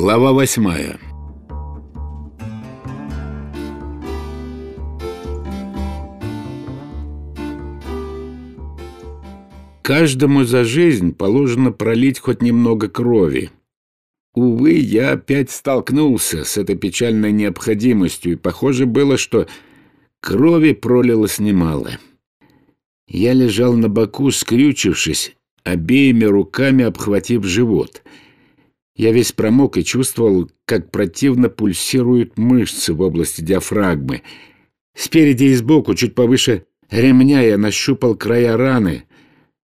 Глава восьмая Каждому за жизнь положено пролить хоть немного крови. Увы, я опять столкнулся с этой печальной необходимостью, и похоже было, что крови пролилось немало. Я лежал на боку, скрючившись, обеими руками обхватив живот. Я весь промок и чувствовал, как противно пульсируют мышцы в области диафрагмы. Спереди и сбоку, чуть повыше ремня, я нащупал края раны,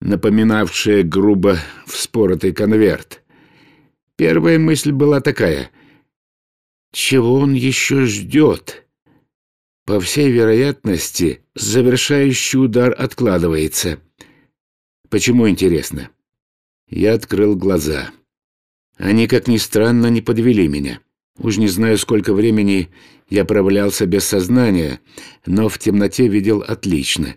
напоминавшие грубо вспоротый конверт. Первая мысль была такая. Чего он еще ждет? По всей вероятности, завершающий удар откладывается. Почему, интересно? Я открыл глаза. Они, как ни странно, не подвели меня. Уж не знаю, сколько времени я провалялся без сознания, но в темноте видел отлично.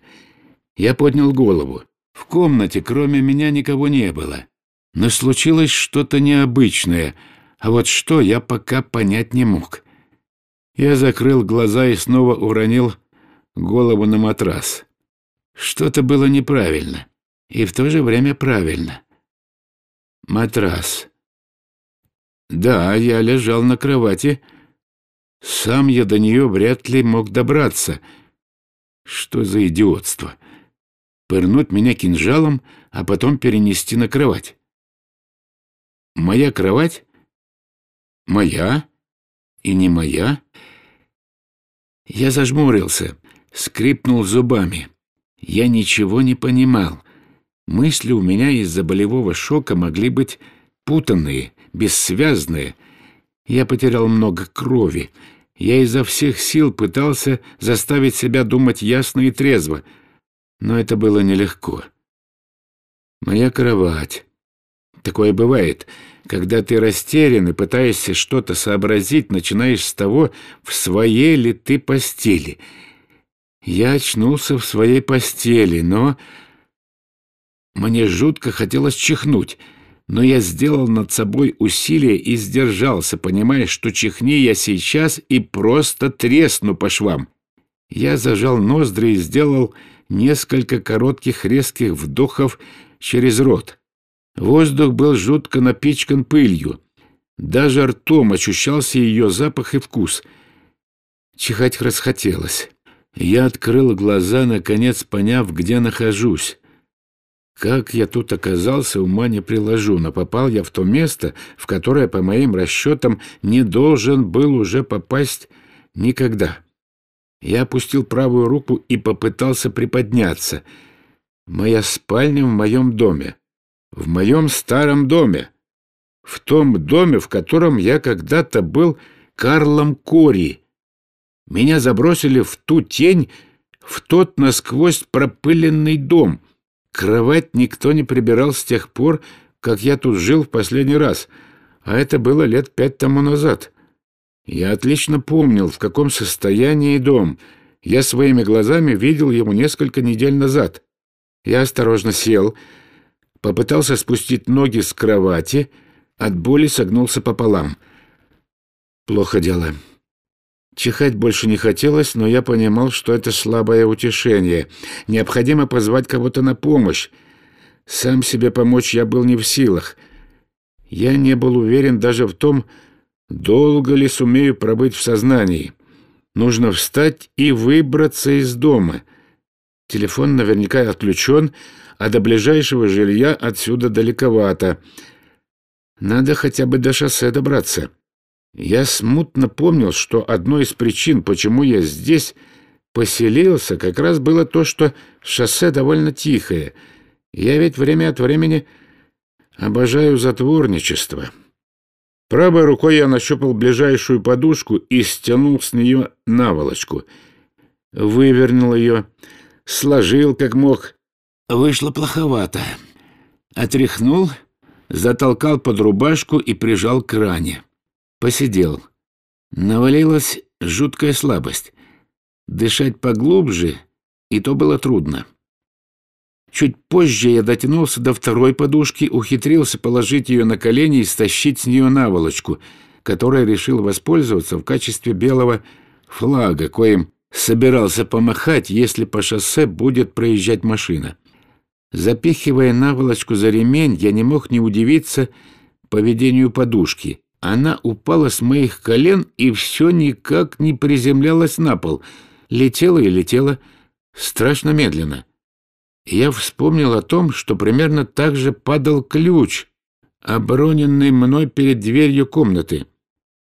Я поднял голову. В комнате кроме меня никого не было. Но случилось что-то необычное, а вот что я пока понять не мог. Я закрыл глаза и снова уронил голову на матрас. Что-то было неправильно и в то же время правильно. Матрас. Да, я лежал на кровати. Сам я до нее вряд ли мог добраться. Что за идиотство? Пырнуть меня кинжалом, а потом перенести на кровать. Моя кровать? Моя? И не моя? Я зажмурился, скрипнул зубами. Я ничего не понимал. Мысли у меня из-за болевого шока могли быть путанные, бессвязные. Я потерял много крови. Я изо всех сил пытался заставить себя думать ясно и трезво, но это было нелегко. Моя кровать. Такое бывает, когда ты растерян и пытаешься что-то сообразить, начинаешь с того, в своей ли ты постели. Я очнулся в своей постели, но мне жутко хотелось чихнуть, но я сделал над собой усилие и сдержался, понимая, что чихни я сейчас и просто тресну по швам. Я зажал ноздри и сделал несколько коротких резких вдохов через рот. Воздух был жутко напичкан пылью. Даже ртом ощущался ее запах и вкус. Чихать расхотелось. Я открыл глаза, наконец поняв, где нахожусь. Как я тут оказался, ума не приложу, но попал я в то место, в которое, по моим расчетам, не должен был уже попасть никогда. Я опустил правую руку и попытался приподняться. Моя спальня в моем доме. В моем старом доме. В том доме, в котором я когда-то был Карлом Кори. Меня забросили в ту тень, в тот насквозь пропыленный дом — Кровать никто не прибирал с тех пор, как я тут жил в последний раз, а это было лет пять тому назад. Я отлично помнил, в каком состоянии дом. Я своими глазами видел его несколько недель назад. Я осторожно сел, попытался спустить ноги с кровати, от боли согнулся пополам. Плохо дело. Чихать больше не хотелось, но я понимал, что это слабое утешение. Необходимо позвать кого-то на помощь. Сам себе помочь я был не в силах. Я не был уверен даже в том, долго ли сумею пробыть в сознании. Нужно встать и выбраться из дома. Телефон наверняка отключен, а до ближайшего жилья отсюда далековато. Надо хотя бы до шоссе добраться. Я смутно помнил, что одной из причин, почему я здесь поселился, как раз было то, что шоссе довольно тихое. Я ведь время от времени обожаю затворничество. Правой рукой я нащупал ближайшую подушку и стянул с нее наволочку. Вывернул ее, сложил как мог. Вышло плоховато. Отряхнул, затолкал под рубашку и прижал к ране. Посидел. Навалилась жуткая слабость. Дышать поглубже, и то было трудно. Чуть позже я дотянулся до второй подушки, ухитрился положить ее на колени и стащить с нее наволочку, которой решил воспользоваться в качестве белого флага, коим собирался помахать, если по шоссе будет проезжать машина. Запихивая наволочку за ремень, я не мог не удивиться поведению подушки. Она упала с моих колен и все никак не приземлялась на пол. Летела и летела страшно медленно. Я вспомнил о том, что примерно так же падал ключ, обороненный мной перед дверью комнаты.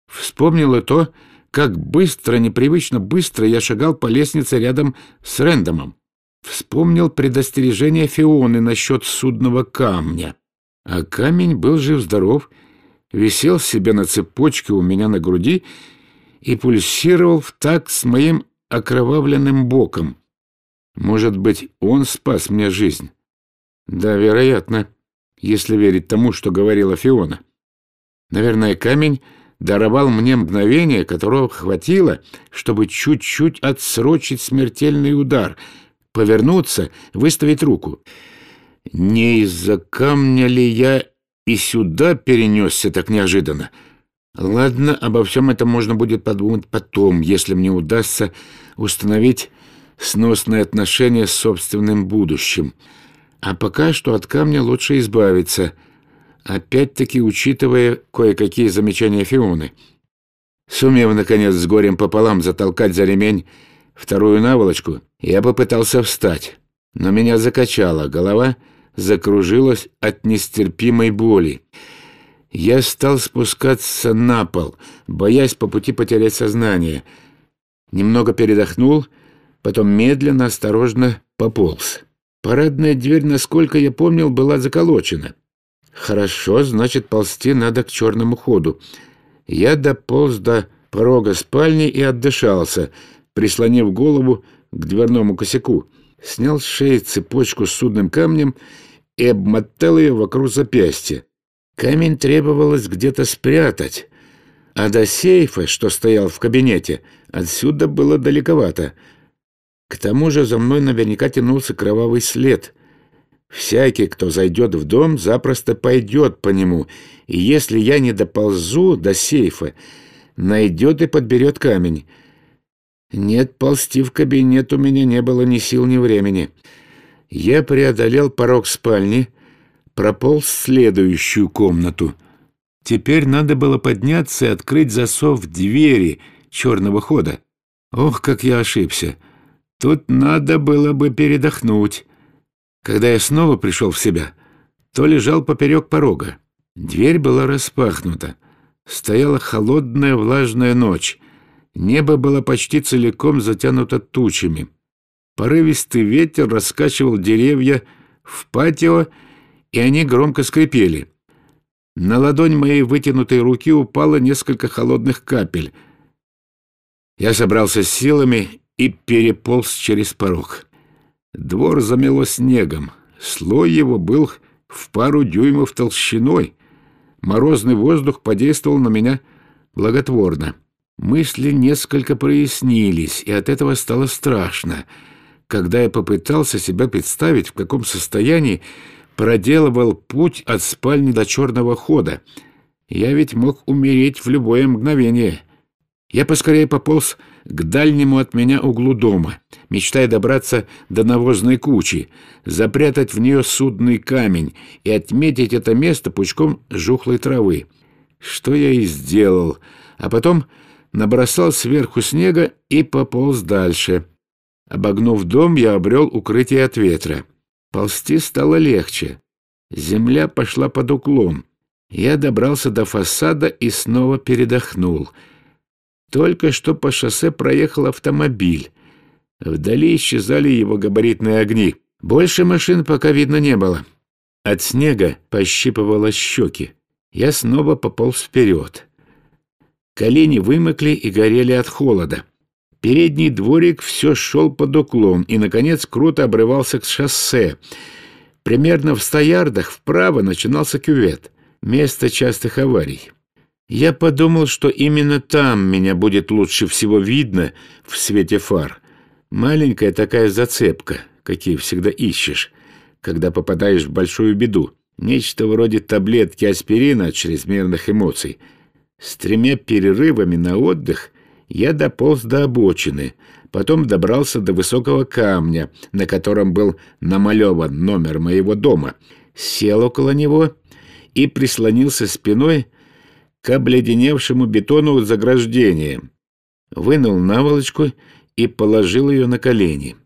Вспомнил и то, как быстро, непривычно быстро я шагал по лестнице рядом с Рэндомом. Вспомнил предостережение Фионы насчет судного камня. А камень был жив-здоров, висел себе на цепочке у меня на груди и пульсировал в такт с моим окровавленным боком. Может быть, он спас мне жизнь? Да, вероятно, если верить тому, что говорила Фиона. Наверное, камень даровал мне мгновение, которого хватило, чтобы чуть-чуть отсрочить смертельный удар — повернуться, выставить руку. Не из-за камня ли я и сюда перенесся так неожиданно? Ладно, обо всем этом можно будет подумать потом, если мне удастся установить сносные отношения с собственным будущим. А пока что от камня лучше избавиться, опять-таки учитывая кое-какие замечания Фионы. Сумев, наконец, с горем пополам затолкать за ремень вторую наволочку, я попытался встать, но меня закачало, голова закружилась от нестерпимой боли. Я стал спускаться на пол, боясь по пути потерять сознание. Немного передохнул, потом медленно, осторожно пополз. Парадная дверь, насколько я помнил, была заколочена. Хорошо, значит, ползти надо к черному ходу. Я дополз до порога спальни и отдышался, прислонив голову к дверному косяку, снял с шеи цепочку с судным камнем и обмотал ее вокруг запястья. Камень требовалось где-то спрятать, а до сейфа, что стоял в кабинете, отсюда было далековато. К тому же за мной наверняка тянулся кровавый след. Всякий, кто зайдет в дом, запросто пойдет по нему, и если я не доползу до сейфа, найдет и подберет камень. Нет, ползти в кабинет у меня не было ни сил, ни времени. Я преодолел порог спальни, прополз в следующую комнату. Теперь надо было подняться и открыть засов двери черного хода. Ох, как я ошибся. Тут надо было бы передохнуть. Когда я снова пришел в себя, то лежал поперек порога. Дверь была распахнута. Стояла холодная влажная ночь. Небо было почти целиком затянуто тучами. Порывистый ветер раскачивал деревья в патио, и они громко скрипели. На ладонь моей вытянутой руки упало несколько холодных капель. Я собрался с силами и переполз через порог. Двор замело снегом. Слой его был в пару дюймов толщиной. Морозный воздух подействовал на меня благотворно. Мысли несколько прояснились, и от этого стало страшно. Когда я попытался себя представить, в каком состоянии проделывал путь от спальни до черного хода, я ведь мог умереть в любое мгновение. Я поскорее пополз к дальнему от меня углу дома, мечтая добраться до навозной кучи, запрятать в нее судный камень и отметить это место пучком жухлой травы. Что я и сделал, а потом набросал сверху снега и пополз дальше. Обогнув дом, я обрел укрытие от ветра. Ползти стало легче. Земля пошла под уклон. Я добрался до фасада и снова передохнул. Только что по шоссе проехал автомобиль. Вдали исчезали его габаритные огни. Больше машин пока видно не было. От снега пощипывало щеки. Я снова пополз вперед. Колени вымокли и горели от холода. Передний дворик все шел под уклон и, наконец, круто обрывался к шоссе. Примерно в ста ярдах вправо начинался кювет, место частых аварий. Я подумал, что именно там меня будет лучше всего видно в свете фар. Маленькая такая зацепка, какие всегда ищешь. когда попадаешь в большую беду. Нечто вроде таблетки аспирина от чрезмерных эмоций. С тремя перерывами на отдых я дополз до обочины, потом добрался до высокого камня, на котором был намалеван номер моего дома, сел около него и прислонился спиной к обледеневшему бетону заграждения, вынул наволочку и положил ее на колени.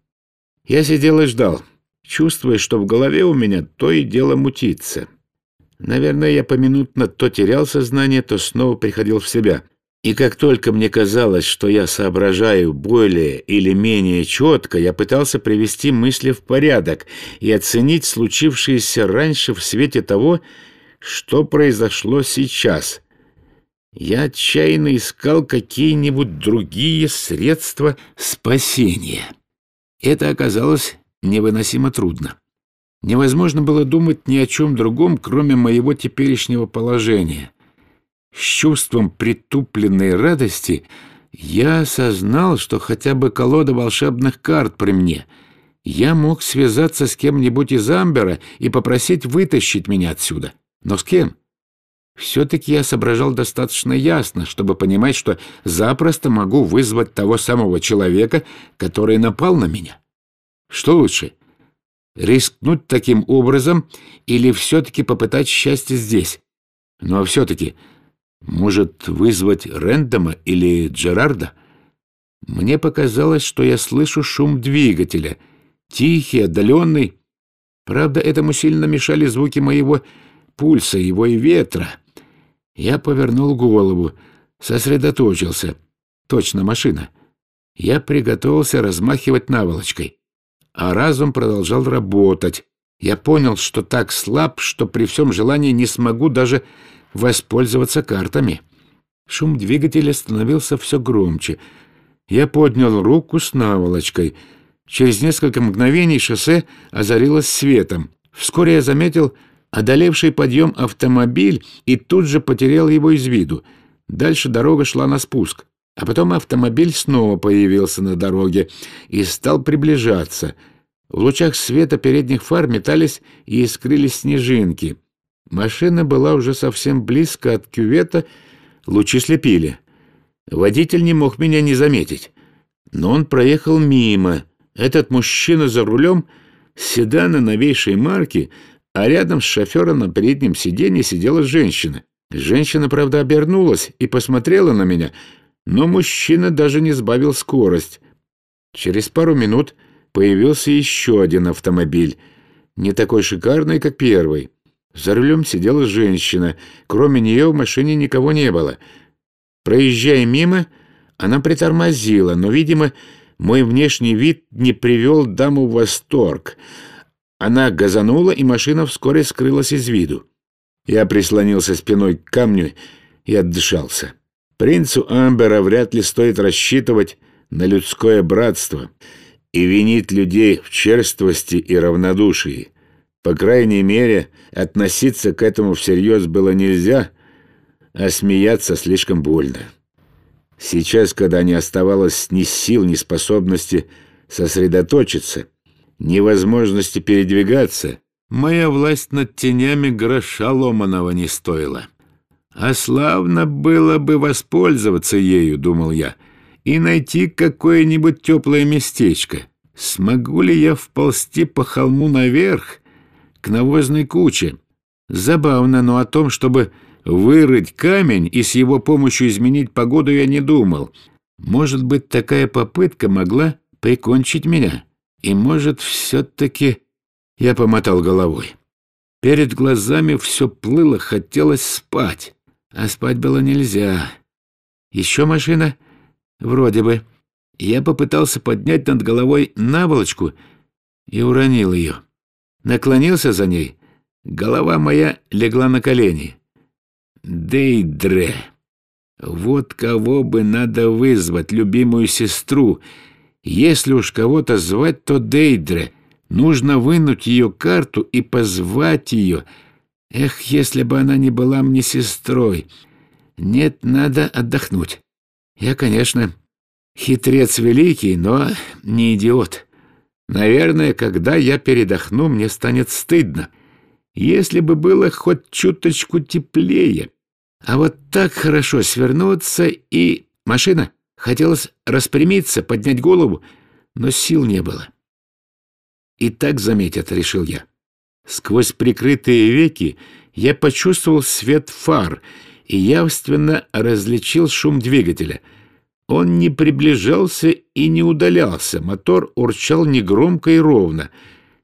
Я сидел и ждал, чувствуя, что в голове у меня то и дело мутится. Наверное, я поминутно то терял сознание, то снова приходил в себя. И как только мне казалось, что я соображаю более или менее четко, я пытался привести мысли в порядок и оценить случившееся раньше в свете того, что произошло сейчас. Я отчаянно искал какие-нибудь другие средства спасения. Это оказалось невыносимо трудно. Невозможно было думать ни о чем другом, кроме моего теперешнего положения. С чувством притупленной радости я осознал, что хотя бы колода волшебных карт при мне. Я мог связаться с кем-нибудь из Амбера и попросить вытащить меня отсюда. Но с кем? Все-таки я соображал достаточно ясно, чтобы понимать, что запросто могу вызвать того самого человека, который напал на меня. Что лучше, рискнуть таким образом или все-таки попытать счастье здесь? Но все-таки, может, вызвать Рэндома или Джерарда? Мне показалось, что я слышу шум двигателя, тихий, отдаленный. Правда, этому сильно мешали звуки моего пульса, его и ветра. Я повернул голову, сосредоточился. Точно машина. Я приготовился размахивать наволочкой. А разум продолжал работать. Я понял, что так слаб, что при всем желании не смогу даже воспользоваться картами. Шум двигателя становился все громче. Я поднял руку с наволочкой. Через несколько мгновений шоссе озарилось светом. Вскоре я заметил одолевший подъем автомобиль и тут же потерял его из виду. Дальше дорога шла на спуск. А потом автомобиль снова появился на дороге и стал приближаться. В лучах света передних фар метались и искрились снежинки. Машина была уже совсем близко от кювета, лучи слепили. Водитель не мог меня не заметить. Но он проехал мимо. Этот мужчина за рулем седана новейшей марки — а рядом с шофером на переднем сиденье сидела женщина. Женщина, правда, обернулась и посмотрела на меня, но мужчина даже не сбавил скорость. Через пару минут появился еще один автомобиль, не такой шикарный, как первый. За рулем сидела женщина, кроме нее в машине никого не было. Проезжая мимо, она притормозила, но, видимо, мой внешний вид не привел даму в восторг — она газанула, и машина вскоре скрылась из виду. Я прислонился спиной к камню и отдышался. Принцу Амбера вряд ли стоит рассчитывать на людское братство и винить людей в черствости и равнодушии. По крайней мере, относиться к этому всерьез было нельзя, а смеяться слишком больно. Сейчас, когда не оставалось ни сил, ни способности сосредоточиться — невозможности передвигаться, моя власть над тенями гроша ломаного не стоила. А славно было бы воспользоваться ею, думал я, и найти какое-нибудь теплое местечко. Смогу ли я вползти по холму наверх, к навозной куче? Забавно, но о том, чтобы вырыть камень и с его помощью изменить погоду, я не думал. Может быть, такая попытка могла прикончить меня. И, может, все-таки... Я помотал головой. Перед глазами все плыло, хотелось спать. А спать было нельзя. Еще машина? Вроде бы. Я попытался поднять над головой наволочку и уронил ее. Наклонился за ней. Голова моя легла на колени. Дейдре. Вот кого бы надо вызвать, любимую сестру, если уж кого-то звать, то Дейдре. Нужно вынуть ее карту и позвать ее. Эх, если бы она не была мне сестрой. Нет, надо отдохнуть. Я, конечно, хитрец великий, но не идиот. Наверное, когда я передохну, мне станет стыдно. Если бы было хоть чуточку теплее. А вот так хорошо свернуться и... Машина. Хотелось распрямиться, поднять голову, но сил не было. И так заметят, решил я. Сквозь прикрытые веки я почувствовал свет фар и явственно различил шум двигателя. Он не приближался и не удалялся, мотор урчал негромко и ровно.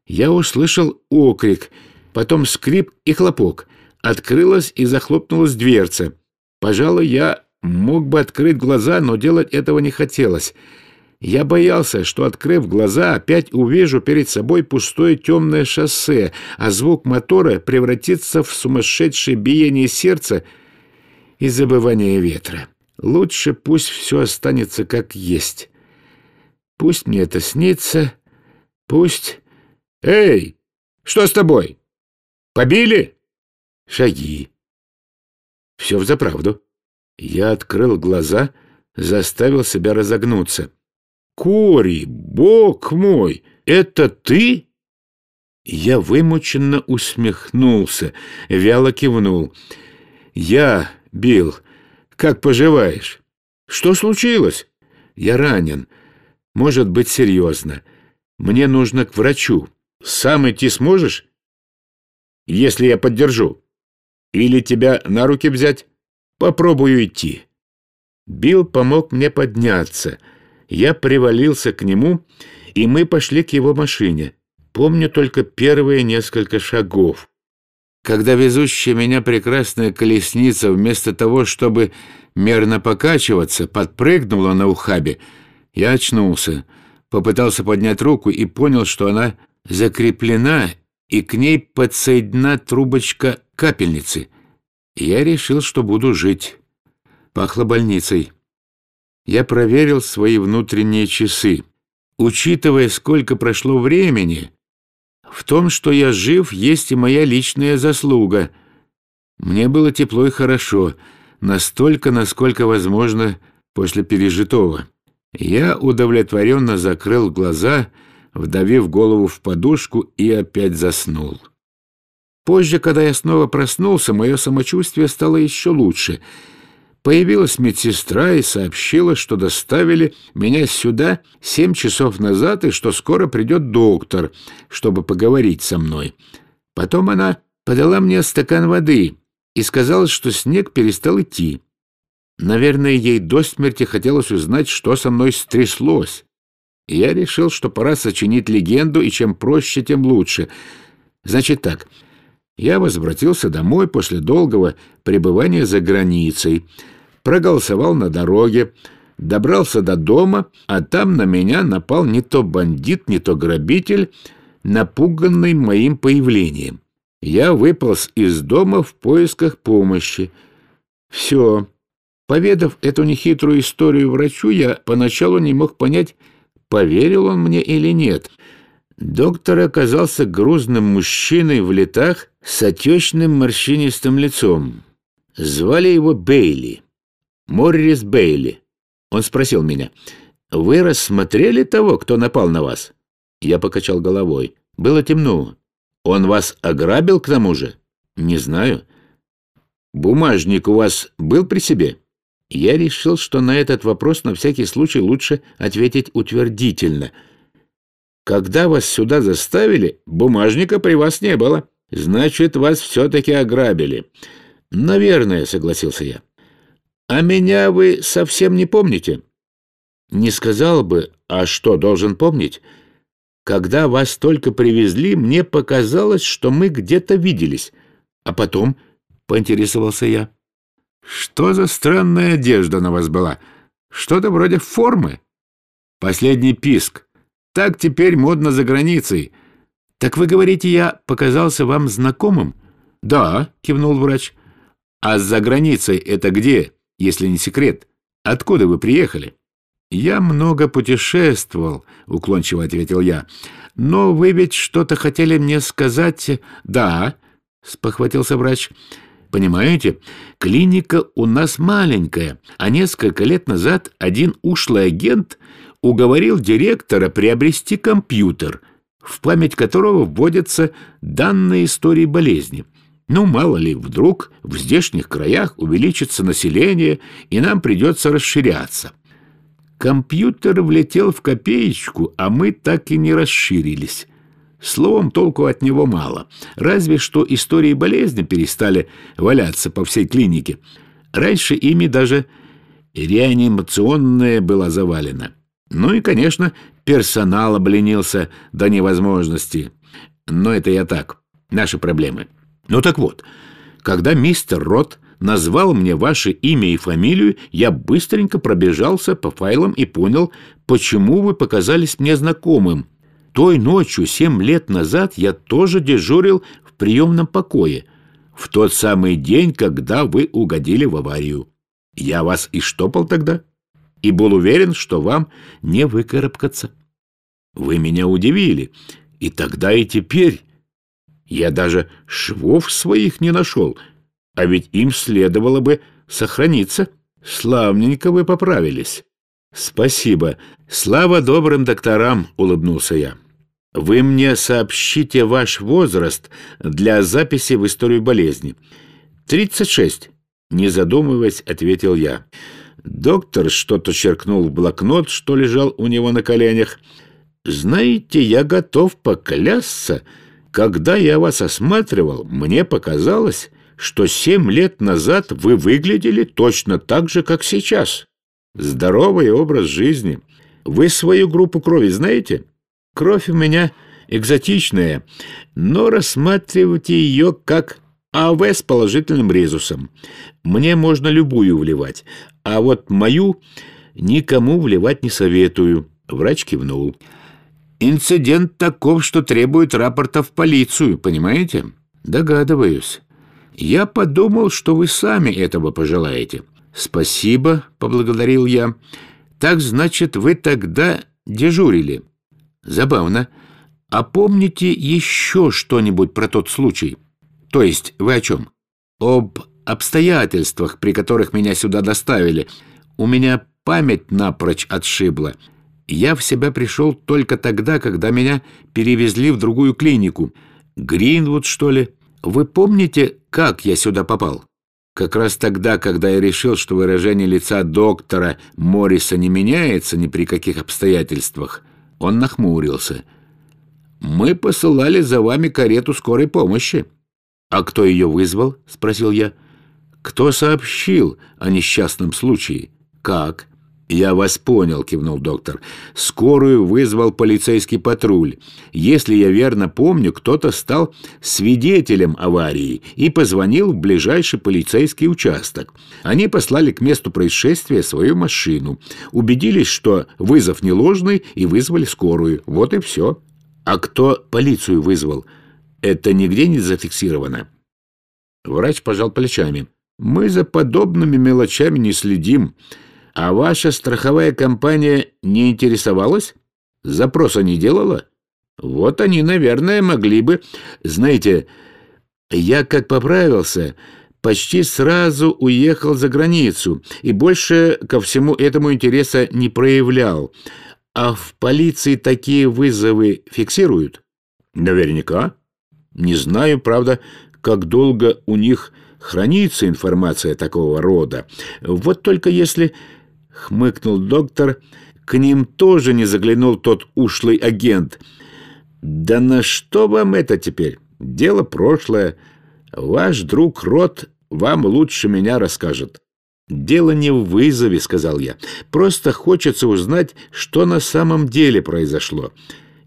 Я услышал окрик, потом скрип и хлопок. Открылась и захлопнулась дверца. Пожалуй, я мог бы открыть глаза, но делать этого не хотелось. Я боялся, что, открыв глаза, опять увижу перед собой пустое темное шоссе, а звук мотора превратится в сумасшедшее биение сердца и забывание ветра. Лучше пусть все останется как есть. Пусть мне это снится, пусть... «Эй, что с тобой? Побили?» Шаги. Все взаправду. Я открыл глаза, заставил себя разогнуться. Кори, бог мой, это ты? Я вымученно усмехнулся, вяло кивнул. Я, Билл, как поживаешь? Что случилось? Я ранен. Может быть, серьезно. Мне нужно к врачу. Сам идти сможешь? Если я поддержу. Или тебя на руки взять? Попробую идти. Билл помог мне подняться — я привалился к нему, и мы пошли к его машине. Помню только первые несколько шагов. Когда везущая меня прекрасная колесница, вместо того, чтобы мерно покачиваться, подпрыгнула на ухабе, я очнулся, попытался поднять руку и понял, что она закреплена, и к ней подсоединена трубочка капельницы. Я решил, что буду жить. Пахло больницей я проверил свои внутренние часы. Учитывая, сколько прошло времени, в том, что я жив, есть и моя личная заслуга. Мне было тепло и хорошо, настолько, насколько возможно после пережитого. Я удовлетворенно закрыл глаза, вдавив голову в подушку и опять заснул. Позже, когда я снова проснулся, мое самочувствие стало еще лучше — Появилась медсестра и сообщила, что доставили меня сюда семь часов назад и что скоро придет доктор, чтобы поговорить со мной. Потом она подала мне стакан воды и сказала, что снег перестал идти. Наверное, ей до смерти хотелось узнать, что со мной стряслось. Я решил, что пора сочинить легенду, и чем проще, тем лучше. Значит так, я возвратился домой после долгого пребывания за границей, проголосовал на дороге, добрался до дома, а там на меня напал не то бандит, не то грабитель, напуганный моим появлением. Я выполз из дома в поисках помощи. Все. Поведав эту нехитрую историю врачу, я поначалу не мог понять, поверил он мне или нет. Доктор оказался грузным мужчиной в летах с отечным морщинистым лицом. Звали его Бейли. Моррис Бейли. Он спросил меня, «Вы рассмотрели того, кто напал на вас?» Я покачал головой. «Было темно. Он вас ограбил к тому же?» «Не знаю». «Бумажник у вас был при себе?» Я решил, что на этот вопрос на всякий случай лучше ответить утвердительно. «Когда вас сюда заставили, бумажника при вас не было. Значит, вас все-таки ограбили». «Наверное», — согласился я. «А меня вы совсем не помните?» «Не сказал бы, а что, должен помнить?» «Когда вас только привезли, мне показалось, что мы где-то виделись. А потом...» — поинтересовался я. «Что за странная одежда на вас была? Что-то вроде формы?» «Последний писк. Так теперь модно за границей. Так вы говорите, я показался вам знакомым?» «Да», — кивнул врач. «А за границей это где?» если не секрет, откуда вы приехали?» «Я много путешествовал», — уклончиво ответил я. «Но вы ведь что-то хотели мне сказать?» «Да», — спохватился врач. «Понимаете, клиника у нас маленькая, а несколько лет назад один ушлый агент уговорил директора приобрести компьютер, в память которого вводятся данные истории болезни. Ну, мало ли, вдруг в здешних краях увеличится население, и нам придется расширяться. Компьютер влетел в копеечку, а мы так и не расширились. Словом, толку от него мало. Разве что истории болезни перестали валяться по всей клинике. Раньше ими даже реанимационная была завалена. Ну и, конечно, персонал обленился до невозможности. Но это я так, наши проблемы. Ну так вот, когда мистер Рот назвал мне ваше имя и фамилию, я быстренько пробежался по файлам и понял, почему вы показались мне знакомым. Той ночью, семь лет назад, я тоже дежурил в приемном покое, в тот самый день, когда вы угодили в аварию. Я вас и штопал тогда, и был уверен, что вам не выкарабкаться. Вы меня удивили, и тогда, и теперь. Я даже швов своих не нашел, а ведь им следовало бы сохраниться. Славненько вы поправились. Спасибо. Слава добрым докторам, улыбнулся я. Вы мне сообщите ваш возраст для записи в историю болезни. Тридцать шесть. Не задумываясь, ответил я. Доктор что-то черкнул в блокнот, что лежал у него на коленях. «Знаете, я готов поклясться. Когда я вас осматривал, мне показалось, что семь лет назад вы выглядели точно так же, как сейчас. Здоровый образ жизни. Вы свою группу крови знаете? Кровь у меня экзотичная, но рассматривайте ее как АВ с положительным резусом. Мне можно любую вливать, а вот мою никому вливать не советую. Врач кивнул. Инцидент таков, что требует рапорта в полицию, понимаете? Догадываюсь. Я подумал, что вы сами этого пожелаете. Спасибо, поблагодарил я. Так значит, вы тогда дежурили. Забавно. А помните еще что-нибудь про тот случай? То есть вы о чем? Об обстоятельствах, при которых меня сюда доставили. У меня память напрочь отшибла. Я в себя пришел только тогда, когда меня перевезли в другую клинику. Гринвуд, что ли? Вы помните, как я сюда попал? Как раз тогда, когда я решил, что выражение лица доктора Морриса не меняется ни при каких обстоятельствах, он нахмурился. «Мы посылали за вами карету скорой помощи». «А кто ее вызвал?» — спросил я. «Кто сообщил о несчастном случае? Как?» «Я вас понял», — кивнул доктор. «Скорую вызвал полицейский патруль. Если я верно помню, кто-то стал свидетелем аварии и позвонил в ближайший полицейский участок. Они послали к месту происшествия свою машину, убедились, что вызов не ложный, и вызвали скорую. Вот и все. А кто полицию вызвал? Это нигде не зафиксировано?» Врач пожал плечами. «Мы за подобными мелочами не следим». А ваша страховая компания не интересовалась? Запроса не делала? Вот они, наверное, могли бы... Знаете, я как поправился, почти сразу уехал за границу и больше ко всему этому интереса не проявлял. А в полиции такие вызовы фиксируют? Наверняка. Не знаю, правда, как долго у них хранится информация такого рода. Вот только если — хмыкнул доктор. К ним тоже не заглянул тот ушлый агент. «Да на что вам это теперь? Дело прошлое. Ваш друг Рот вам лучше меня расскажет». «Дело не в вызове», — сказал я. «Просто хочется узнать, что на самом деле произошло.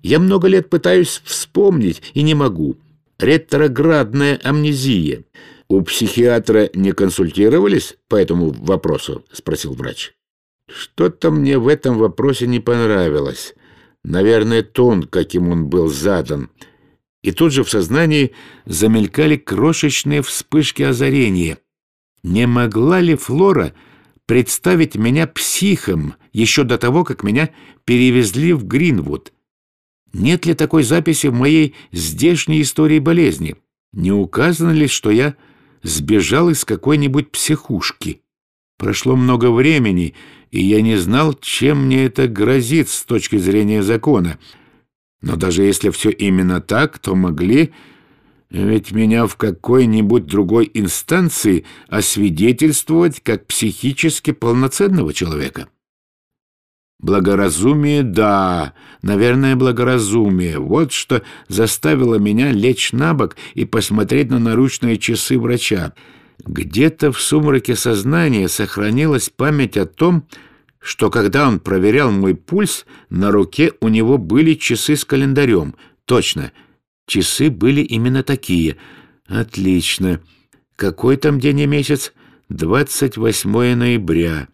Я много лет пытаюсь вспомнить и не могу. Ретроградная амнезия». «У психиатра не консультировались по этому вопросу?» — спросил врач. Что-то мне в этом вопросе не понравилось. Наверное, тон, каким он был задан. И тут же в сознании замелькали крошечные вспышки озарения. Не могла ли Флора представить меня психом еще до того, как меня перевезли в Гринвуд? Нет ли такой записи в моей здешней истории болезни? Не указано ли, что я сбежал из какой-нибудь психушки? Прошло много времени, и я не знал, чем мне это грозит с точки зрения закона. Но даже если все именно так, то могли ведь меня в какой-нибудь другой инстанции освидетельствовать как психически полноценного человека. Благоразумие, да, наверное, благоразумие. Вот что заставило меня лечь на бок и посмотреть на наручные часы врача. Где-то в сумраке сознания сохранилась память о том, что когда он проверял мой пульс, на руке у него были часы с календарем. Точно, часы были именно такие. Отлично. Какой там день и месяц? 28 ноября.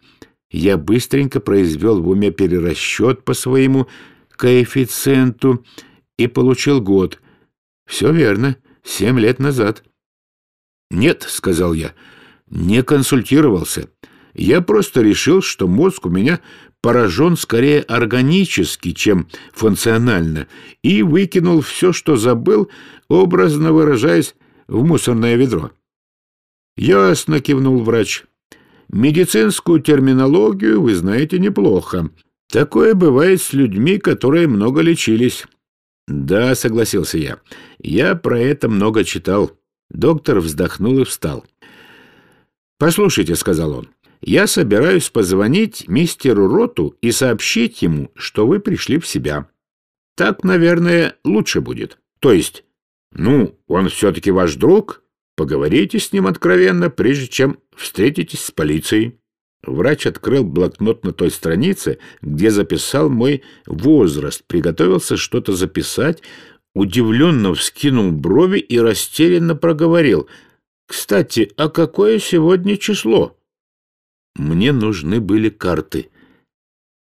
Я быстренько произвел в уме перерасчет по своему коэффициенту и получил год. Все верно, семь лет назад. «Нет», — сказал я, — «не консультировался. Я просто решил, что мозг у меня поражен скорее органически, чем функционально, и выкинул все, что забыл, образно выражаясь, в мусорное ведро». «Ясно», — кивнул врач. «Медицинскую терминологию вы знаете неплохо. Такое бывает с людьми, которые много лечились». «Да», — согласился я, — «я про это много читал». Доктор вздохнул и встал. «Послушайте», — сказал он, — «я собираюсь позвонить мистеру Роту и сообщить ему, что вы пришли в себя. Так, наверное, лучше будет. То есть, ну, он все-таки ваш друг, поговорите с ним откровенно, прежде чем встретитесь с полицией». Врач открыл блокнот на той странице, где записал мой возраст, приготовился что-то записать, удивленно вскинул брови и растерянно проговорил. «Кстати, а какое сегодня число?» Мне нужны были карты.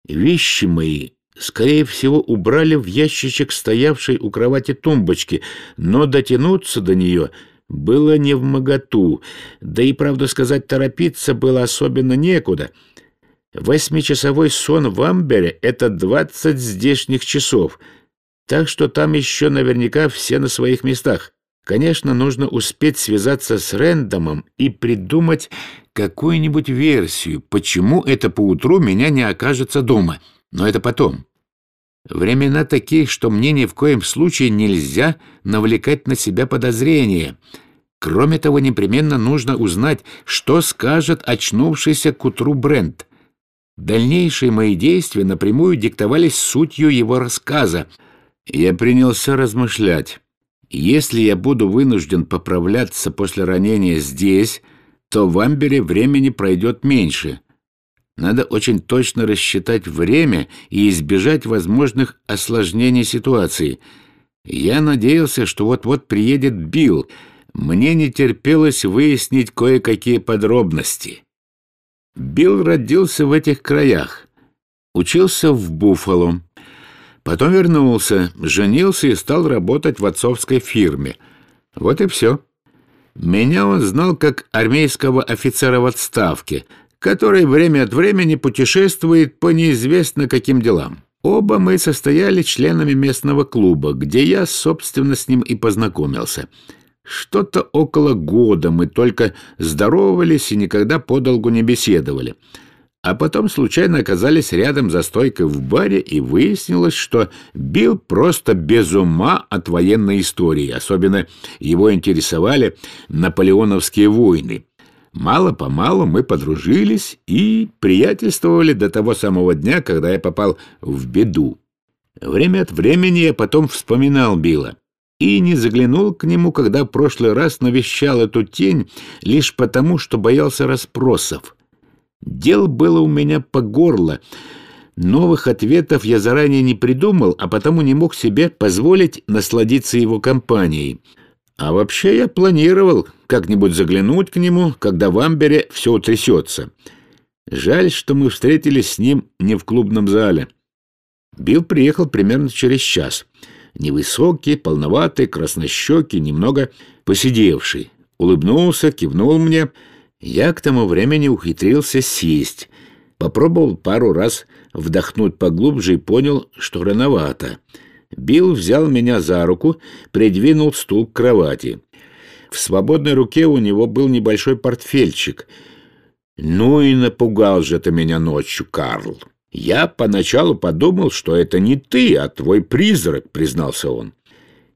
Вещи мои, скорее всего, убрали в ящичек, стоявшей у кровати тумбочки, но дотянуться до нее было не в моготу, да и, правда сказать, торопиться было особенно некуда. Восьмичасовой сон в Амбере — это двадцать здешних часов — так что там еще наверняка все на своих местах. Конечно, нужно успеть связаться с Рэндомом и придумать какую-нибудь версию, почему это поутру меня не окажется дома. Но это потом. Времена такие, что мне ни в коем случае нельзя навлекать на себя подозрения. Кроме того, непременно нужно узнать, что скажет очнувшийся к утру Брент. Дальнейшие мои действия напрямую диктовались сутью его рассказа — я принялся размышлять. Если я буду вынужден поправляться после ранения здесь, то в Амбере времени пройдет меньше. Надо очень точно рассчитать время и избежать возможных осложнений ситуации. Я надеялся, что вот-вот приедет Билл. Мне не терпелось выяснить кое-какие подробности. Билл родился в этих краях. Учился в Буффало. Потом вернулся, женился и стал работать в отцовской фирме. Вот и все. Меня он знал как армейского офицера в отставке, который время от времени путешествует по неизвестно каким делам. Оба мы состояли членами местного клуба, где я, собственно, с ним и познакомился. Что-то около года мы только здоровались и никогда подолгу не беседовали а потом случайно оказались рядом за стойкой в баре, и выяснилось, что Билл просто без ума от военной истории, особенно его интересовали наполеоновские войны. Мало-помалу мы подружились и приятельствовали до того самого дня, когда я попал в беду. Время от времени я потом вспоминал Билла и не заглянул к нему, когда в прошлый раз навещал эту тень лишь потому, что боялся расспросов. Дел было у меня по горло. Новых ответов я заранее не придумал, а потому не мог себе позволить насладиться его компанией. А вообще я планировал как-нибудь заглянуть к нему, когда в Амбере все утрясется. Жаль, что мы встретились с ним не в клубном зале. Билл приехал примерно через час. Невысокий, полноватый, краснощекий, немного посидевший. Улыбнулся, кивнул мне — я к тому времени ухитрился сесть, попробовал пару раз вдохнуть поглубже и понял, что рановато. Билл взял меня за руку, придвинул стул к кровати. В свободной руке у него был небольшой портфельчик. «Ну и напугал же ты меня ночью, Карл. Я поначалу подумал, что это не ты, а твой призрак», — признался он.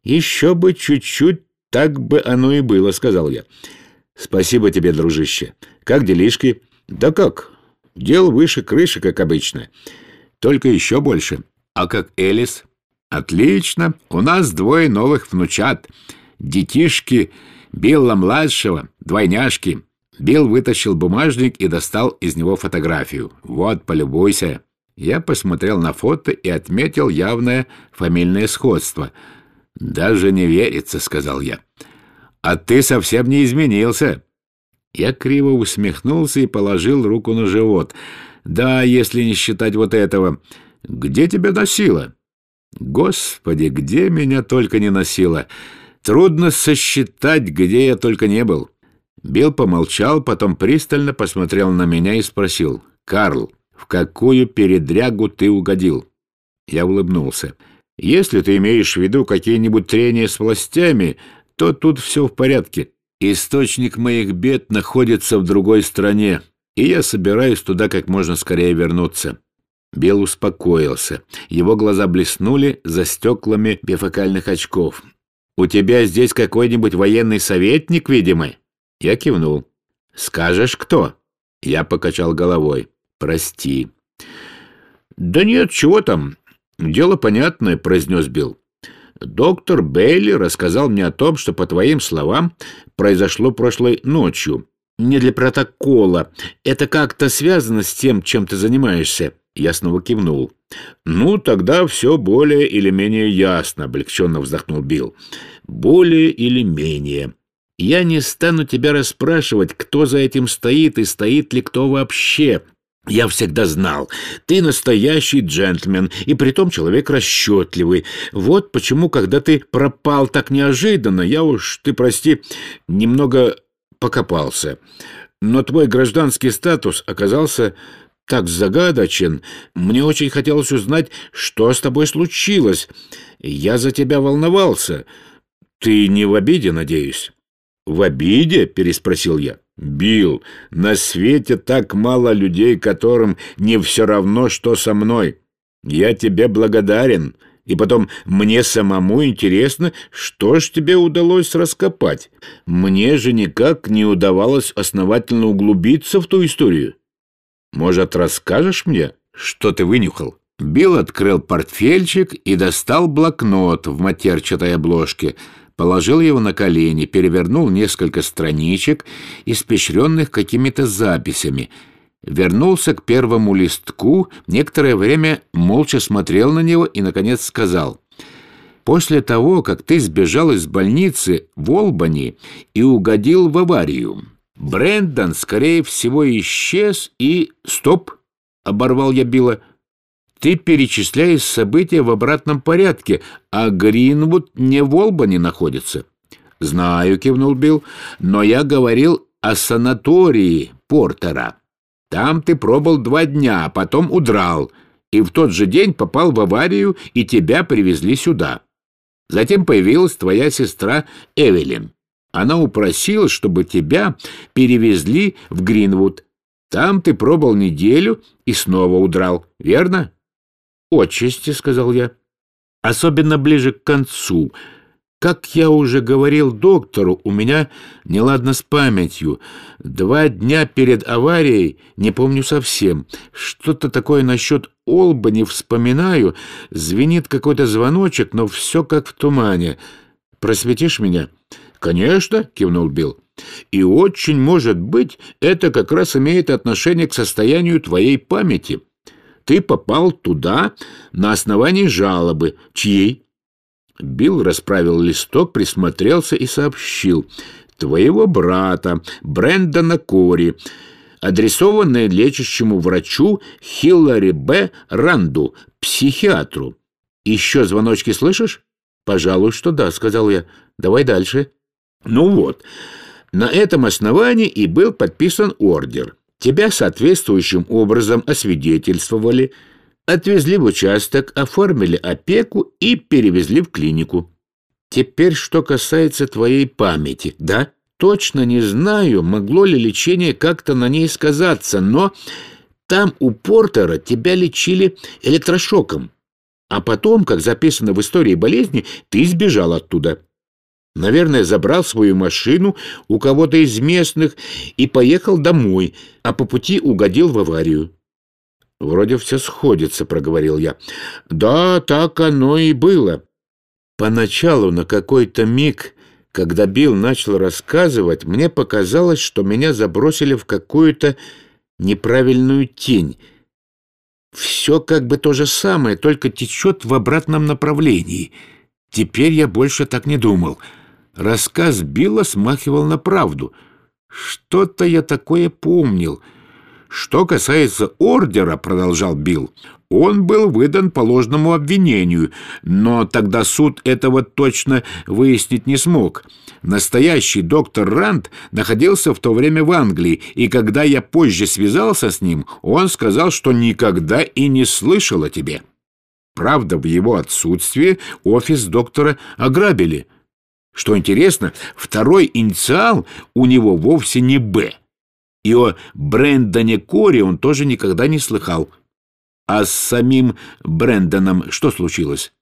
«Еще бы чуть-чуть, так бы оно и было», — сказал я. «Спасибо тебе, дружище. Как делишки?» «Да как? Дел выше крыши, как обычно. Только еще больше. А как Элис?» «Отлично. У нас двое новых внучат. Детишки Билла-младшего, двойняшки». Билл вытащил бумажник и достал из него фотографию. «Вот, полюбуйся». Я посмотрел на фото и отметил явное фамильное сходство. «Даже не верится», — сказал я. «А ты совсем не изменился». Я криво усмехнулся и положил руку на живот. «Да, если не считать вот этого. Где тебя носило?» «Господи, где меня только не носило! Трудно сосчитать, где я только не был». Билл помолчал, потом пристально посмотрел на меня и спросил. «Карл, в какую передрягу ты угодил?» Я улыбнулся. «Если ты имеешь в виду какие-нибудь трения с властями, то тут все в порядке. Источник моих бед находится в другой стране, и я собираюсь туда как можно скорее вернуться». Билл успокоился. Его глаза блеснули за стеклами бифокальных очков. «У тебя здесь какой-нибудь военный советник, видимо?» Я кивнул. «Скажешь, кто?» Я покачал головой. «Прости». «Да нет, чего там? Дело понятное», — произнес Билл. «Доктор Бейли рассказал мне о том, что, по твоим словам, произошло прошлой ночью. Не для протокола. Это как-то связано с тем, чем ты занимаешься?» Я снова кивнул. «Ну, тогда все более или менее ясно», — облегченно вздохнул Билл. «Более или менее». Я не стану тебя расспрашивать, кто за этим стоит и стоит ли кто вообще. Я всегда знал, ты настоящий джентльмен, и притом человек расчетливый. Вот почему, когда ты пропал так неожиданно, я уж, ты прости, немного покопался. Но твой гражданский статус оказался так загадочен. Мне очень хотелось узнать, что с тобой случилось. Я за тебя волновался. Ты не в обиде, надеюсь?» «В обиде?» — переспросил я. «Билл, на свете так мало людей, которым не все равно, что со мной. Я тебе благодарен. И потом, мне самому интересно, что ж тебе удалось раскопать. Мне же никак не удавалось основательно углубиться в ту историю. Может, расскажешь мне, что ты вынюхал?» Билл открыл портфельчик и достал блокнот в матерчатой обложке — положил его на колени, перевернул несколько страничек, испещренных какими-то записями, вернулся к первому листку, некоторое время молча смотрел на него и, наконец, сказал «После того, как ты сбежал из больницы в Олбани и угодил в аварию, Брэндон, скорее всего, исчез и...» «Стоп!» — оборвал я Билла. Ты перечисляешь события в обратном порядке, а Гринвуд не в Олбани находится. Знаю, кивнул Билл, но я говорил о санатории Портера. Там ты пробыл два дня, а потом удрал, и в тот же день попал в аварию, и тебя привезли сюда. Затем появилась твоя сестра Эвелин. Она упросила, чтобы тебя перевезли в Гринвуд. Там ты пробыл неделю и снова удрал, верно? «Отчасти», — сказал я. «Особенно ближе к концу. Как я уже говорил доктору, у меня неладно с памятью. Два дня перед аварией не помню совсем. Что-то такое насчет Олба не вспоминаю. Звенит какой-то звоночек, но все как в тумане. Просветишь меня?» «Конечно», — кивнул Билл. «И очень, может быть, это как раз имеет отношение к состоянию твоей памяти» ты попал туда на основании жалобы. Чьей?» Билл расправил листок, присмотрелся и сообщил. «Твоего брата, Брэндона Кори, адресованное лечащему врачу Хиллари Б. Ранду, психиатру. Еще звоночки слышишь?» «Пожалуй, что да», — сказал я. «Давай дальше». «Ну вот, на этом основании и был подписан ордер». Тебя соответствующим образом освидетельствовали, отвезли в участок, оформили опеку и перевезли в клинику. Теперь, что касается твоей памяти, да? точно не знаю, могло ли лечение как-то на ней сказаться, но там у Портера тебя лечили электрошоком. А потом, как записано в истории болезни, ты сбежал оттуда. Наверное, забрал свою машину у кого-то из местных и поехал домой, а по пути угодил в аварию. «Вроде все сходится», — проговорил я. «Да, так оно и было». Поначалу на какой-то миг, когда Билл начал рассказывать, мне показалось, что меня забросили в какую-то неправильную тень. Все как бы то же самое, только течет в обратном направлении. Теперь я больше так не думал. Рассказ Билла смахивал на правду. Что-то я такое помнил — что касается ордера, продолжал Билл, он был выдан по ложному обвинению, но тогда суд этого точно выяснить не смог. Настоящий доктор Ранд находился в то время в Англии, и когда я позже связался с ним, он сказал, что никогда и не слышал о тебе. Правда, в его отсутствие офис доктора ограбили. Что интересно, второй инициал у него вовсе не «Б». И о Брэндоне Кори он тоже никогда не слыхал. А с самим Брэндоном что случилось?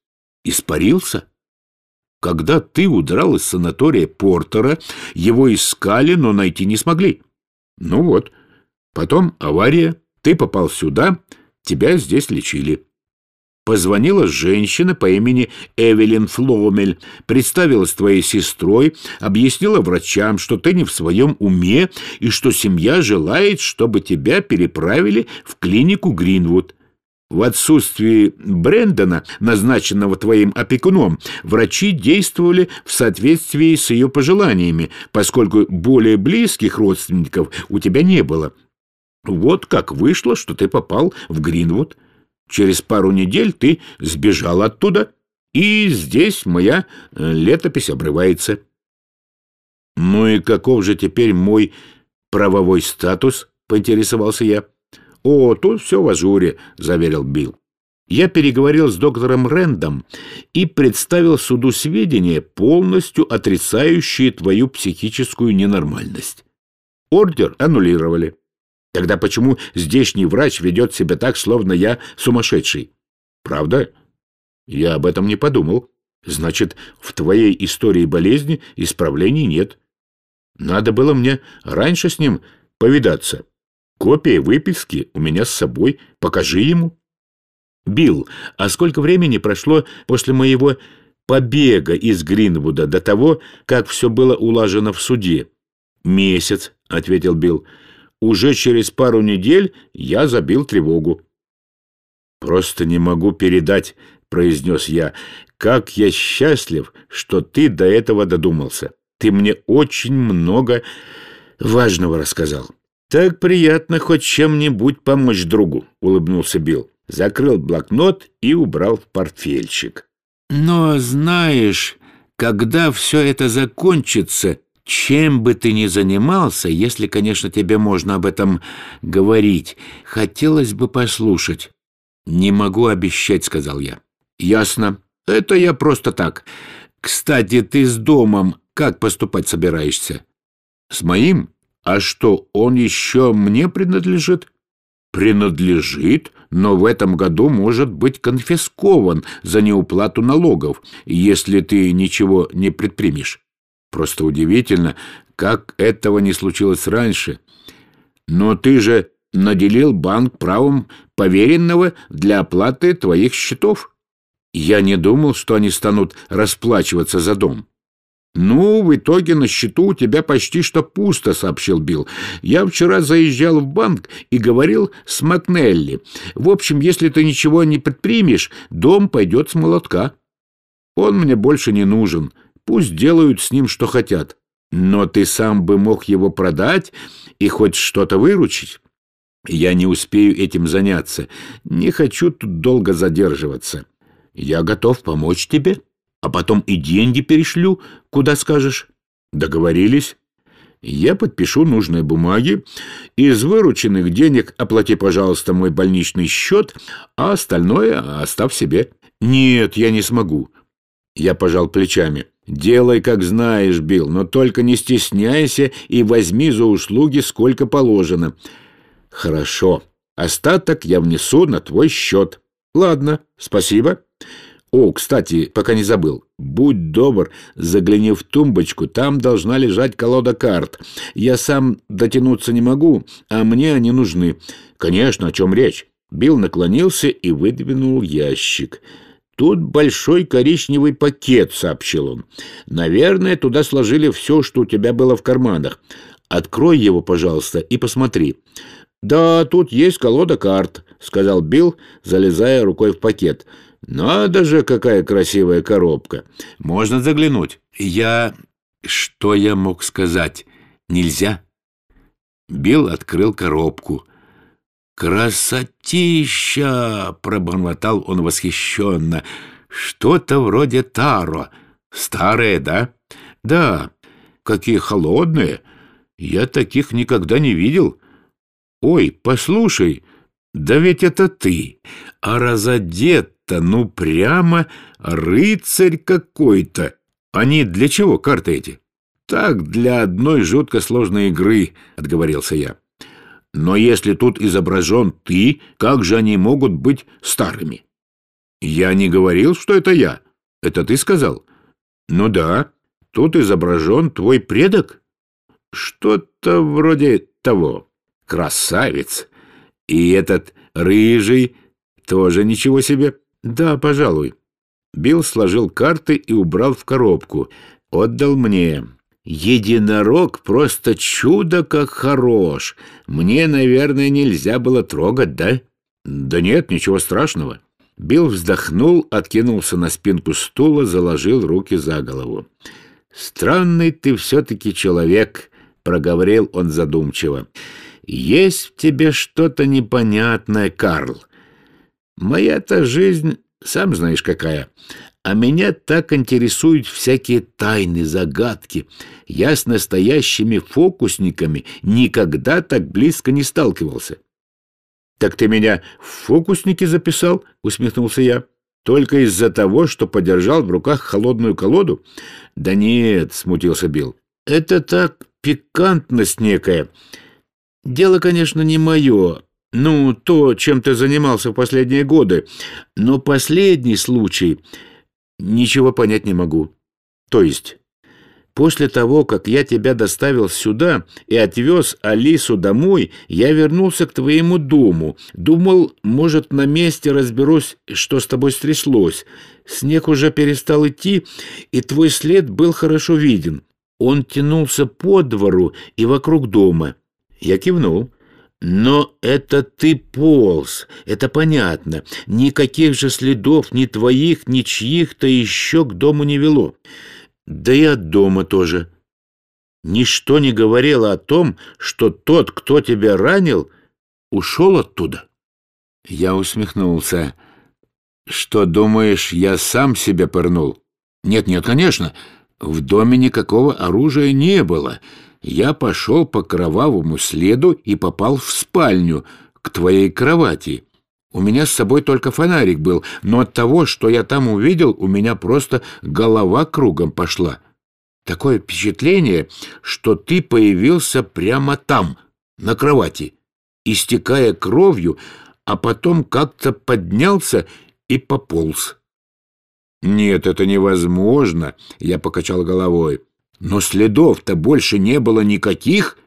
Испарился? Когда ты удрал из санатория Портера, его искали, но найти не смогли. Ну вот, потом авария, ты попал сюда, тебя здесь лечили. Позвонила женщина по имени Эвелин Фломель, представилась твоей сестрой, объяснила врачам, что ты не в своем уме и что семья желает, чтобы тебя переправили в клинику Гринвуд. В отсутствии Брэндона, назначенного твоим опекуном, врачи действовали в соответствии с ее пожеланиями, поскольку более близких родственников у тебя не было. Вот как вышло, что ты попал в Гринвуд. Через пару недель ты сбежал оттуда, и здесь моя э, летопись обрывается. Ну и каков же теперь мой правовой статус? поинтересовался я. О, тут все в ажуре, заверил Билл. Я переговорил с доктором Рэндом и представил суду сведения, полностью отрицающие твою психическую ненормальность. Ордер аннулировали. Тогда почему здешний врач ведет себя так, словно я сумасшедший? Правда? Я об этом не подумал. Значит, в твоей истории болезни исправлений нет. Надо было мне раньше с ним повидаться. Копия выписки у меня с собой. Покажи ему. Билл, а сколько времени прошло после моего побега из Гринвуда до того, как все было улажено в суде? Месяц, — ответил Билл. Уже через пару недель я забил тревогу. «Просто не могу передать», — произнес я, — «как я счастлив, что ты до этого додумался. Ты мне очень много важного рассказал». «Так приятно хоть чем-нибудь помочь другу», — улыбнулся Билл. Закрыл блокнот и убрал в портфельчик. «Но знаешь, когда все это закончится, чем бы ты ни занимался, если, конечно, тебе можно об этом говорить, хотелось бы послушать. Не могу обещать, сказал я. Ясно. Это я просто так. Кстати, ты с домом как поступать собираешься? С моим? А что, он еще мне принадлежит? Принадлежит, но в этом году может быть конфискован за неуплату налогов, если ты ничего не предпримешь. Просто удивительно, как этого не случилось раньше. Но ты же наделил банк правом поверенного для оплаты твоих счетов. Я не думал, что они станут расплачиваться за дом. «Ну, в итоге на счету у тебя почти что пусто», — сообщил Билл. «Я вчера заезжал в банк и говорил с Макнелли. В общем, если ты ничего не предпримешь, дом пойдет с молотка. Он мне больше не нужен. Пусть делают с ним, что хотят. Но ты сам бы мог его продать и хоть что-то выручить. Я не успею этим заняться. Не хочу тут долго задерживаться. Я готов помочь тебе, а потом и деньги перешлю, куда скажешь. Договорились? Я подпишу нужные бумаги. Из вырученных денег оплати, пожалуйста, мой больничный счет, а остальное оставь себе. Нет, я не смогу. Я пожал плечами. «Делай, как знаешь, Билл, но только не стесняйся и возьми за услуги сколько положено». «Хорошо. Остаток я внесу на твой счет». «Ладно, спасибо». «О, кстати, пока не забыл. Будь добр, загляни в тумбочку, там должна лежать колода карт. Я сам дотянуться не могу, а мне они нужны». «Конечно, о чем речь?» Билл наклонился и выдвинул ящик. «Тут большой коричневый пакет», — сообщил он. «Наверное, туда сложили все, что у тебя было в карманах. Открой его, пожалуйста, и посмотри». «Да, тут есть колода карт», — сказал Билл, залезая рукой в пакет. «Надо же, какая красивая коробка! Можно заглянуть?» «Я... что я мог сказать? Нельзя?» Билл открыл коробку. «Красотища!» — пробормотал он восхищенно. «Что-то вроде таро. Старые, да?» «Да. Какие холодные. Я таких никогда не видел. Ой, послушай, да ведь это ты. А разодет-то, ну прямо рыцарь какой-то. Они для чего карты эти?» «Так, для одной жутко сложной игры», — отговорился я. Но если тут изображен ты, как же они могут быть старыми? Я не говорил, что это я. Это ты сказал? Ну да, тут изображен твой предок. Что-то вроде того. Красавец. И этот рыжий тоже ничего себе. Да, пожалуй. Билл сложил карты и убрал в коробку. Отдал мне. Единорог просто чудо как хорош. Мне, наверное, нельзя было трогать, да? Да нет, ничего страшного. Билл вздохнул, откинулся на спинку стула, заложил руки за голову. «Странный ты все-таки человек», — проговорил он задумчиво. «Есть в тебе что-то непонятное, Карл. Моя-то жизнь, сам знаешь какая. А меня так интересуют всякие тайны, загадки. Я с настоящими фокусниками никогда так близко не сталкивался. — Так ты меня в фокусники записал? — усмехнулся я. — Только из-за того, что подержал в руках холодную колоду? — Да нет, — смутился Билл. — Это так пикантность некая. Дело, конечно, не мое, ну, то, чем ты занимался в последние годы. Но последний случай ничего понять не могу. То есть, после того, как я тебя доставил сюда и отвез Алису домой, я вернулся к твоему дому. Думал, может, на месте разберусь, что с тобой стряслось. Снег уже перестал идти, и твой след был хорошо виден. Он тянулся по двору и вокруг дома. Я кивнул. Но это ты полз, это понятно. Никаких же следов ни твоих, ни чьих-то еще к дому не вело. Да и от дома тоже. Ничто не говорило о том, что тот, кто тебя ранил, ушел оттуда. Я усмехнулся. Что, думаешь, я сам себя пырнул? Нет-нет, конечно. В доме никакого оружия не было. Я пошел по кровавому следу и попал в спальню, к твоей кровати. У меня с собой только фонарик был, но от того, что я там увидел, у меня просто голова кругом пошла. Такое впечатление, что ты появился прямо там, на кровати, истекая кровью, а потом как-то поднялся и пополз. «Нет, это невозможно», — я покачал головой. Но следов-то больше не было никаких.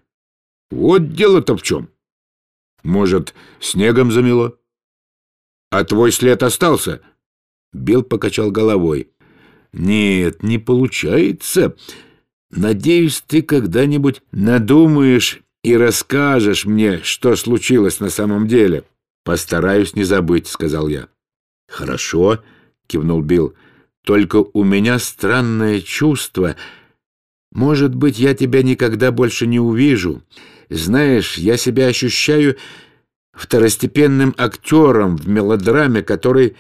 Вот дело-то в чем. Может, снегом замело? А твой след остался? Билл покачал головой. Нет, не получается. Надеюсь, ты когда-нибудь надумаешь и расскажешь мне, что случилось на самом деле. Постараюсь не забыть, сказал я. Хорошо, кивнул Билл. Только у меня странное чувство, может быть, я тебя никогда больше не увижу. Знаешь, я себя ощущаю второстепенным актером в мелодраме, который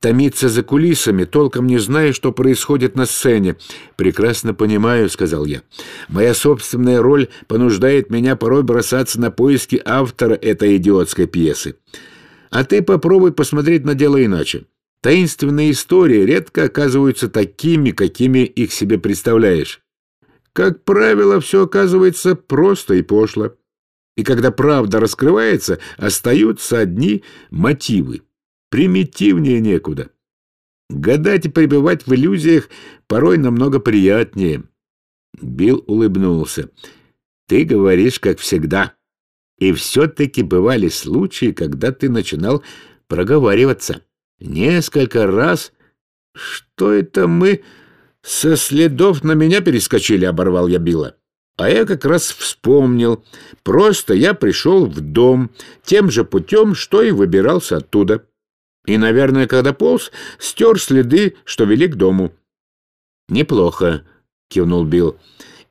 томится за кулисами, толком не зная, что происходит на сцене. «Прекрасно понимаю», — сказал я. «Моя собственная роль понуждает меня порой бросаться на поиски автора этой идиотской пьесы. А ты попробуй посмотреть на дело иначе. Таинственные истории редко оказываются такими, какими их себе представляешь. Как правило, все оказывается просто и пошло. И когда правда раскрывается, остаются одни мотивы. Примитивнее некуда. Гадать и пребывать в иллюзиях порой намного приятнее. Билл улыбнулся. «Ты говоришь, как всегда. И все-таки бывали случаи, когда ты начинал проговариваться. Несколько раз... Что это мы со следов на меня перескочили?» — оборвал я Билла. А я как раз вспомнил. Просто я пришел в дом тем же путем, что и выбирался оттуда. И, наверное, когда полз, стер следы, что вели к дому. «Неплохо», — кивнул Билл.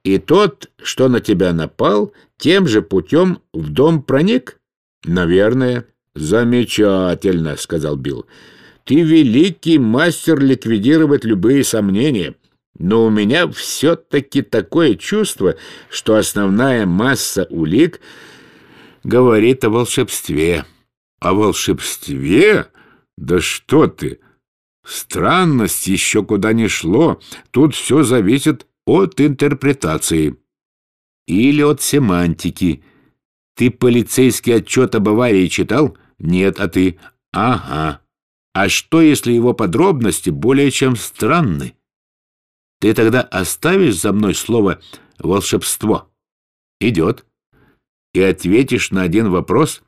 «И тот, что на тебя напал, тем же путем в дом проник?» «Наверное». «Замечательно», — сказал Билл. «Ты великий мастер ликвидировать любые сомнения». Но у меня все-таки такое чувство, что основная масса улик говорит о волшебстве. О волшебстве? Да что ты! Странность еще куда не шло. Тут все зависит от интерпретации. Или от семантики. Ты полицейский отчет об аварии читал? Нет, а ты? Ага. А что, если его подробности более чем странны? Ты тогда оставишь за мной слово «волшебство»? Идет. И ответишь на один вопрос?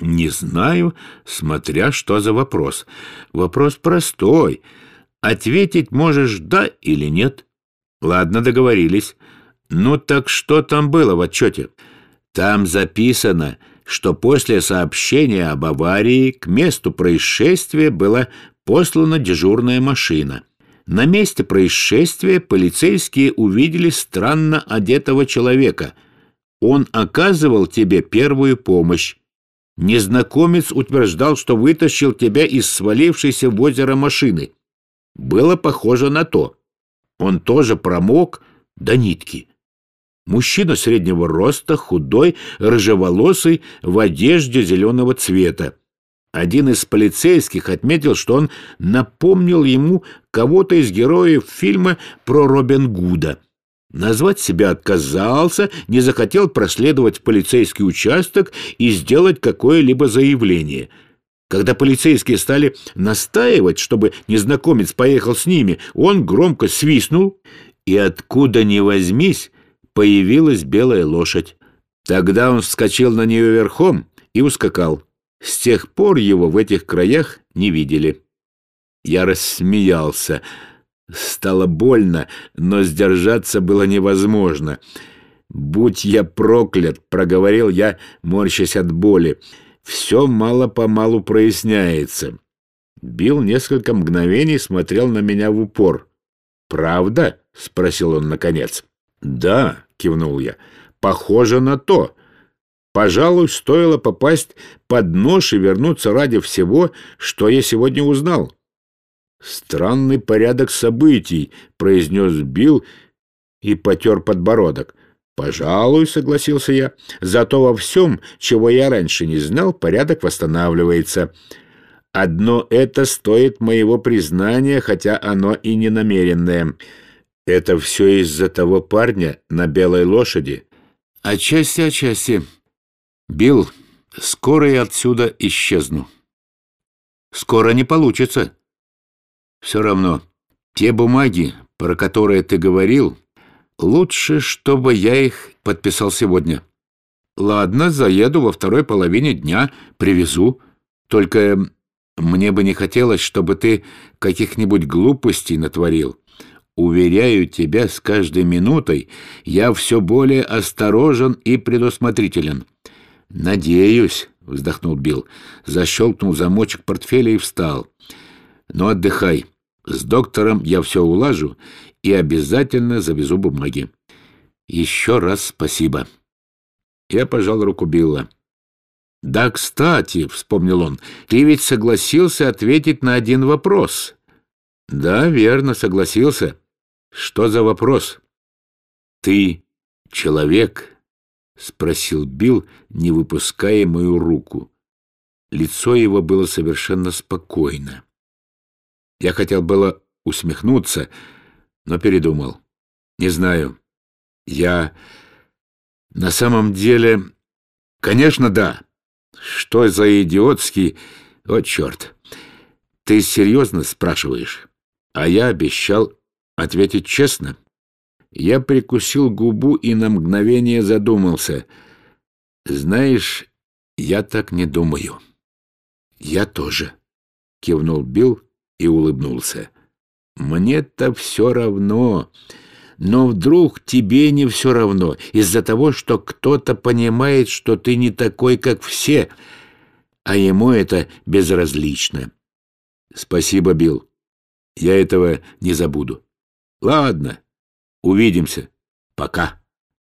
Не знаю, смотря что за вопрос. Вопрос простой. Ответить можешь «да» или «нет». Ладно, договорились. Ну так что там было в отчете? Там записано, что после сообщения об аварии к месту происшествия была послана дежурная машина. На месте происшествия полицейские увидели странно одетого человека. Он оказывал тебе первую помощь. Незнакомец утверждал, что вытащил тебя из свалившейся в озеро машины. Было похоже на то. Он тоже промок до нитки. Мужчина среднего роста, худой, рыжеволосый, в одежде зеленого цвета. Один из полицейских отметил, что он напомнил ему кого-то из героев фильма про Робин Гуда. Назвать себя отказался, не захотел проследовать в полицейский участок и сделать какое-либо заявление. Когда полицейские стали настаивать, чтобы незнакомец поехал с ними, он громко свистнул, и откуда ни возьмись, появилась белая лошадь. Тогда он вскочил на нее верхом и ускакал. С тех пор его в этих краях не видели. Я рассмеялся. Стало больно, но сдержаться было невозможно. «Будь я проклят!» — проговорил я, морщась от боли. «Все мало-помалу проясняется». Билл несколько мгновений смотрел на меня в упор. «Правда?» — спросил он наконец. «Да», — кивнул я. «Похоже на то. Пожалуй, стоило попасть под нож и вернуться ради всего, что я сегодня узнал. «Странный порядок событий», — произнес Билл и потер подбородок. «Пожалуй», — согласился я, — «зато во всем, чего я раньше не знал, порядок восстанавливается. Одно это стоит моего признания, хотя оно и не намеренное. Это все из-за того парня на белой лошади». «Отчасти, отчасти», Билл, скоро я отсюда исчезну. Скоро не получится. Все равно, те бумаги, про которые ты говорил, лучше, чтобы я их подписал сегодня. Ладно, заеду во второй половине дня, привезу. Только мне бы не хотелось, чтобы ты каких-нибудь глупостей натворил. Уверяю тебя, с каждой минутой я все более осторожен и предусмотрителен. «Надеюсь», — вздохнул Билл, защелкнул замочек портфеля и встал. «Ну, отдыхай. С доктором я все улажу и обязательно завезу бумаги. Еще раз спасибо». Я пожал руку Билла. «Да, кстати», — вспомнил он, — «ты ведь согласился ответить на один вопрос». «Да, верно, согласился. Что за вопрос?» «Ты человек, — спросил Билл, не выпуская мою руку. Лицо его было совершенно спокойно. Я хотел было усмехнуться, но передумал. Не знаю. Я... На самом деле... Конечно, да. Что за идиотский... О, черт. Ты серьезно спрашиваешь? А я обещал ответить честно. Я прикусил губу и на мгновение задумался. Знаешь, я так не думаю. Я тоже. Кивнул Билл и улыбнулся. Мне-то все равно. Но вдруг тебе не все равно из-за того, что кто-то понимает, что ты не такой, как все, а ему это безразлично. Спасибо, Билл. Я этого не забуду. Ладно, увидимся. Пока.